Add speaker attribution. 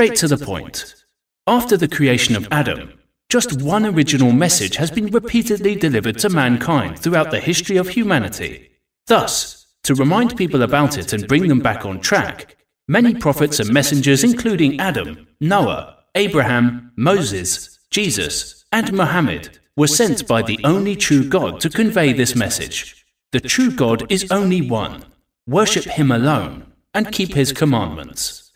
Speaker 1: Straight to the point. After the creation of Adam, just one original message has been repeatedly delivered to mankind throughout the history of humanity. Thus, to remind people about it and bring them back on track, many prophets and messengers, including Adam, Noah, Abraham, Moses, Jesus, and Muhammad, were sent by the only true God to convey this message. The true God is only one. Worship Him alone and keep His commandments.